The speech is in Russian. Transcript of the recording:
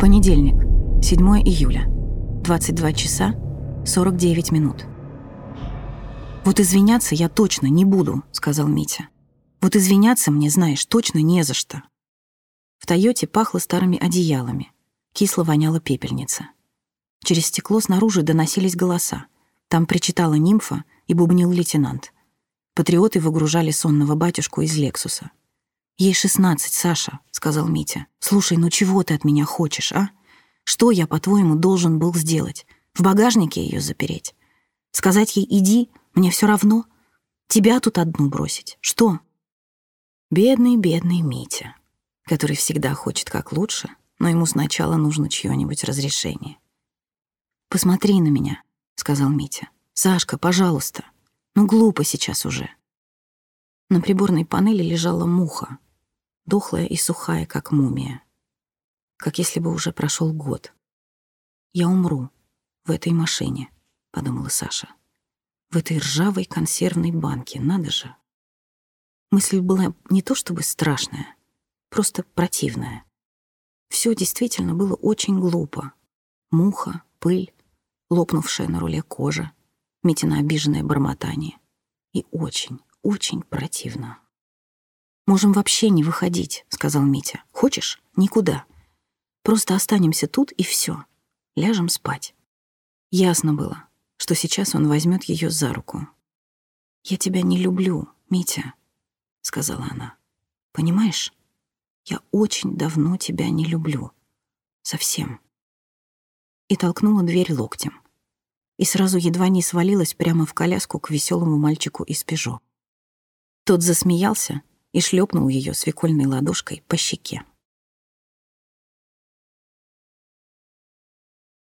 Понедельник, 7 июля, 22 часа 49 минут. «Вот извиняться я точно не буду», — сказал Митя. «Вот извиняться мне, знаешь, точно не за что». В «Тойоте» пахло старыми одеялами. Кисло воняла пепельница. Через стекло снаружи доносились голоса. Там причитала нимфа и бубнил лейтенант. Патриоты выгружали сонного батюшку из «Лексуса». «Ей шестнадцать, Саша», — сказал Митя. «Слушай, ну чего ты от меня хочешь, а? Что я, по-твоему, должен был сделать? В багажнике ее запереть? Сказать ей «иди», мне все равно? Тебя тут одну бросить? Что?» Бедный, бедный Митя, который всегда хочет как лучше, но ему сначала нужно чье-нибудь разрешение. «Посмотри на меня», — сказал Митя. «Сашка, пожалуйста. Ну, глупо сейчас уже». На приборной панели лежала муха, дохлая и сухая, как мумия. Как если бы уже прошел год. «Я умру в этой машине», — подумала Саша. «В этой ржавой консервной банке, надо же». Мысль была не то чтобы страшная, просто противная. Все действительно было очень глупо. Муха, пыль, лопнувшая на руле кожа, Митина обиженное бормотание. И очень, очень противно. «Можем вообще не выходить», — сказал Митя. «Хочешь? Никуда. Просто останемся тут и все. Ляжем спать». Ясно было, что сейчас он возьмет ее за руку. «Я тебя не люблю, Митя», — сказала она. «Понимаешь? Я очень давно тебя не люблю. Совсем». И толкнула дверь локтем. И сразу едва не свалилась прямо в коляску к веселому мальчику из «Пежо». Тот засмеялся и шлепнул ее свекольной ладошкой по щеке.